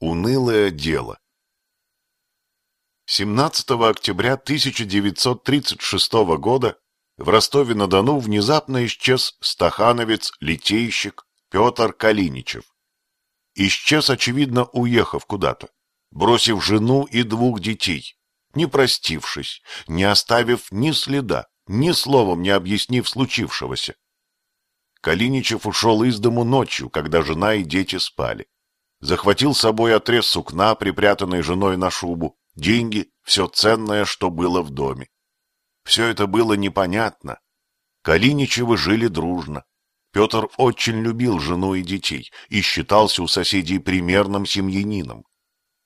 Унылое дело. 17 октября 1936 года в Ростове-на-Дону внезапно исчез стахановец-литейщик Петр Калиничев. Исчез, очевидно, уехав куда-то, бросив жену и двух детей, не простившись, не оставив ни следа, ни словом не объяснив случившегося. Калиничев ушел из дому ночью, когда жена и дети спали. Захватил с собой отрез сукна, припрятанный женой на шубу, деньги, все ценное, что было в доме. Все это было непонятно. Калиничевы жили дружно. Петр очень любил жену и детей и считался у соседей примерным семьянином.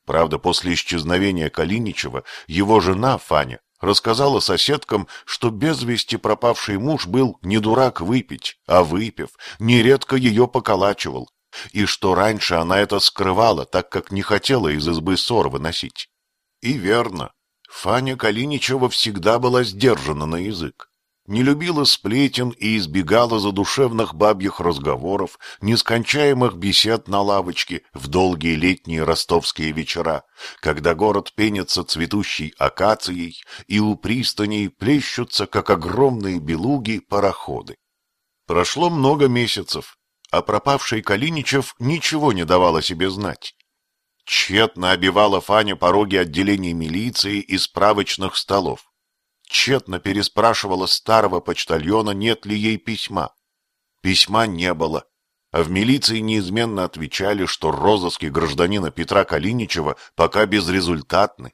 Правда, после исчезновения Калиничева его жена, Фаня, рассказала соседкам, что без вести пропавший муж был не дурак выпить, а выпив, нередко ее поколачивал, и что раньше она это скрывала, так как не хотела из избы ссор выносить. И верно, Фаня Калиничева всегда была сдержана на язык. Не любила сплетен и избегала задушевных бабьих разговоров, нескончаемых бесед на лавочке в долгие летние ростовские вечера, когда город пенится цветущей акацией и у пристаней плещутся, как огромные белуги, пароходы. Прошло много месяцев, а пропавший Калиничев ничего не давал о себе знать. Тщетно обивала Фаня пороги отделений милиции и справочных столов. Тщетно переспрашивала старого почтальона, нет ли ей письма. Письма не было, а в милиции неизменно отвечали, что розыски гражданина Петра Калиничева пока безрезультатны.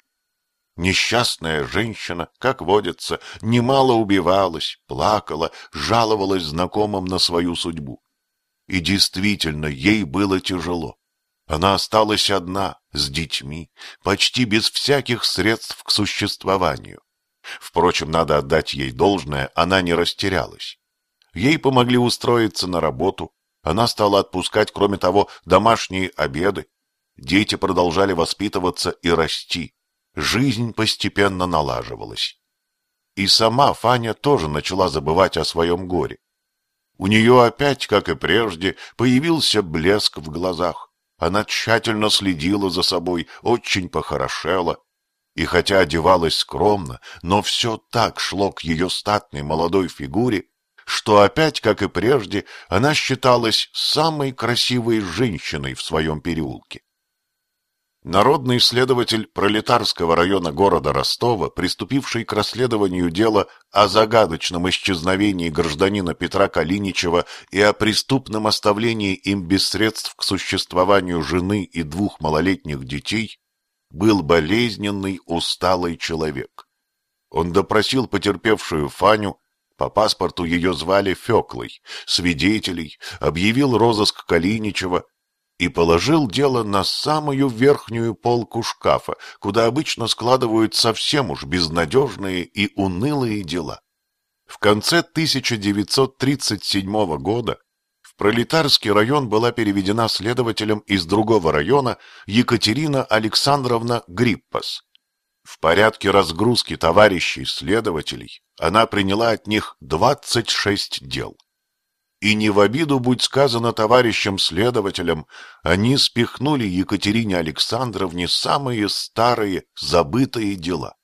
Несчастная женщина, как водится, немало убивалась, плакала, жаловалась знакомым на свою судьбу. И действительно, ей было тяжело. Она осталась одна, с детьми, почти без всяких средств к существованию. Впрочем, надо отдать ей должное, она не растерялась. Ей помогли устроиться на работу, она стала отпускать, кроме того, домашние обеды. Дети продолжали воспитываться и расти. Жизнь постепенно налаживалась. И сама Фаня тоже начала забывать о своем горе. У нее опять, как и прежде, появился блеск в глазах. Она тщательно следила за собой, очень похорошела. И хотя одевалась скромно, но все так шло к ее статной молодой фигуре, что опять, как и прежде, она считалась самой красивой женщиной в своем переулке. Народный исследователь пролетарского района города Ростова, приступивший к расследованию дела о загадочном исчезновении гражданина Петра Калиничева и о преступном оставлении им без средств к существованию жены и двух малолетних детей, был болезненный, усталый человек. Он допросил потерпевшую Фаню, по паспорту ее звали Феклой, свидетелей, объявил розыск Калиничева, и положил дело на самую верхнюю полку шкафа, куда обычно складывают совсем уж безнадежные и унылые дела. В конце 1937 года в Пролетарский район была переведена следователем из другого района Екатерина Александровна Гриппас. В порядке разгрузки товарищей следователей она приняла от них 26 дел. И не в обиду будь сказано товарищам-следователям, они спихнули Екатерине Александровне самые старые, забытые дела.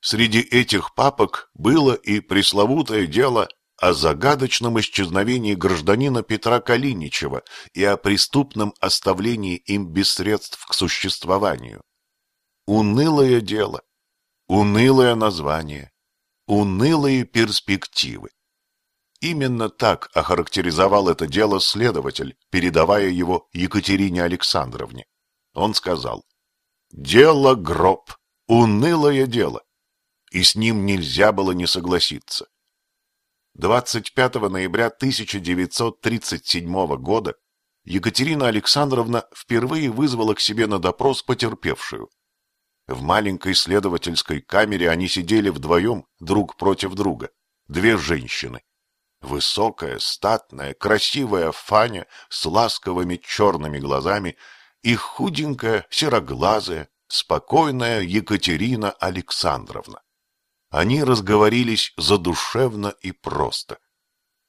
Среди этих папок было и пресловутое дело о загадочном исчезновении гражданина Петра Калиничева и о преступном оставлении им без средств к существованию. Унылое дело, унылое название, унылые перспективы. Именно так охарактеризовал это дело следователь, передавая его Екатерине Александровне. Он сказал, «Дело гроб, унылое дело, и с ним нельзя было не согласиться». 25 ноября 1937 года Екатерина Александровна впервые вызвала к себе на допрос потерпевшую. В маленькой следовательской камере они сидели вдвоем, друг против друга, две женщины. Высокая, статная, красивая Фаня с ласковыми черными глазами и худенькая, сероглазая, спокойная Екатерина Александровна. Они разговорились задушевно и просто.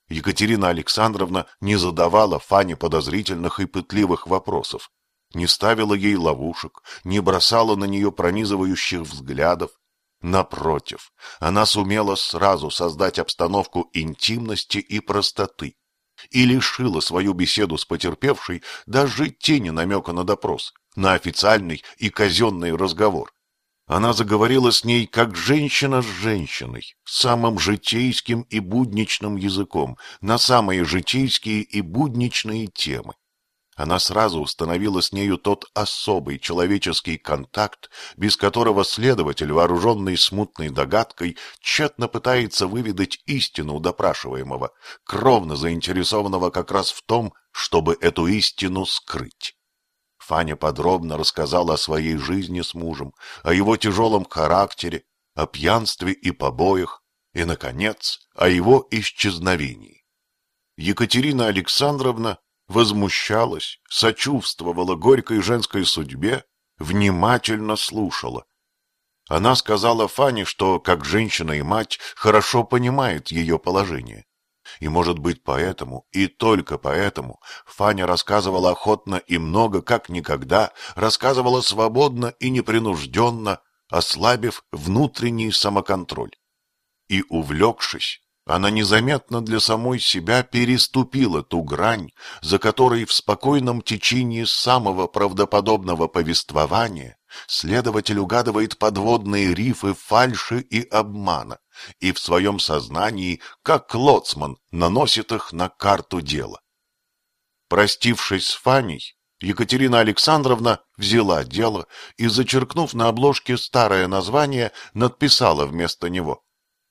Екатерина Александровна не задавала Фане подозрительных и пытливых вопросов. не ставила ей ловушек, не бросала на нее пронизывающих взглядов. Напротив, она сумела сразу создать обстановку интимности и простоты и лишила свою беседу с потерпевшей даже тени намека на допрос, на официальный и казенный разговор. Она заговорила с ней как женщина с женщиной, самым житейским и будничным языком, на самые житейские и будничные темы. Она сразу установила с нею тот особый человеческий контакт, без которого следователь, вооруженный смутной догадкой, тщетно пытается выведать истину у допрашиваемого, кровно заинтересованного как раз в том, чтобы эту истину скрыть. Фаня подробно рассказала о своей жизни с мужем, о его тяжелом характере, о пьянстве и побоях, и, наконец, о его исчезновении. Екатерина Александровна возмущалась, сочувствовала горькой женской судьбе, внимательно слушала. Она сказала Фане, что, как женщина и мать, хорошо понимает ее положение. И, может быть, поэтому, и только поэтому, Фаня рассказывала охотно и много, как никогда, рассказывала свободно и непринужденно, ослабив внутренний самоконтроль. И, увлекшись, она незаметно для самой себя переступила ту грань, за которой в спокойном течении самого правдоподобного повествования следователь угадывает подводные рифы фальши и обмана, и в своем сознании, как лоцман, наносит их на карту дела. Простившись с Фаней, Екатерина Александровна взяла дело и, зачеркнув на обложке старое название, надписала вместо него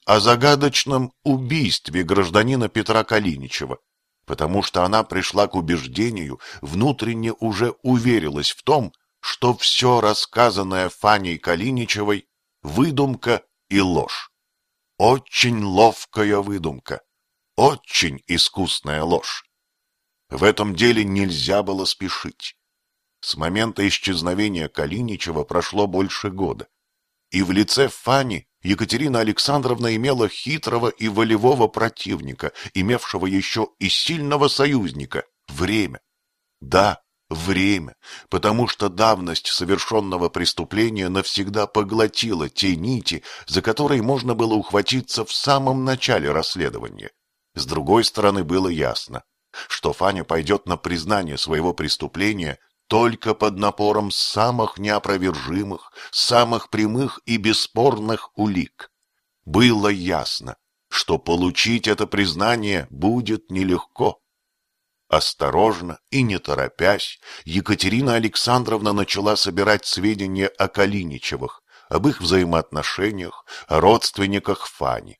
о загадочном убийстве гражданина Петра Калиничева, потому что она пришла к убеждению, внутренне уже уверилась в том, что все рассказанное Фаней Калиничевой – выдумка и ложь. Очень ловкая выдумка, очень искусная ложь. В этом деле нельзя было спешить. С момента исчезновения Калиничева прошло больше года, и в лице Фани Екатерина Александровна имела хитрого и волевого противника, имевшего еще и сильного союзника – время. Да, время, потому что давность совершенного преступления навсегда поглотила те нити, за которые можно было ухватиться в самом начале расследования. С другой стороны, было ясно, что Фаня пойдет на признание своего преступления только под напором самых неопровержимых, самых прямых и бесспорных улик. Было ясно, что получить это признание будет нелегко. Осторожно и не торопясь, Екатерина Александровна начала собирать сведения о Калиничевых, об их взаимоотношениях, о родственниках Фани.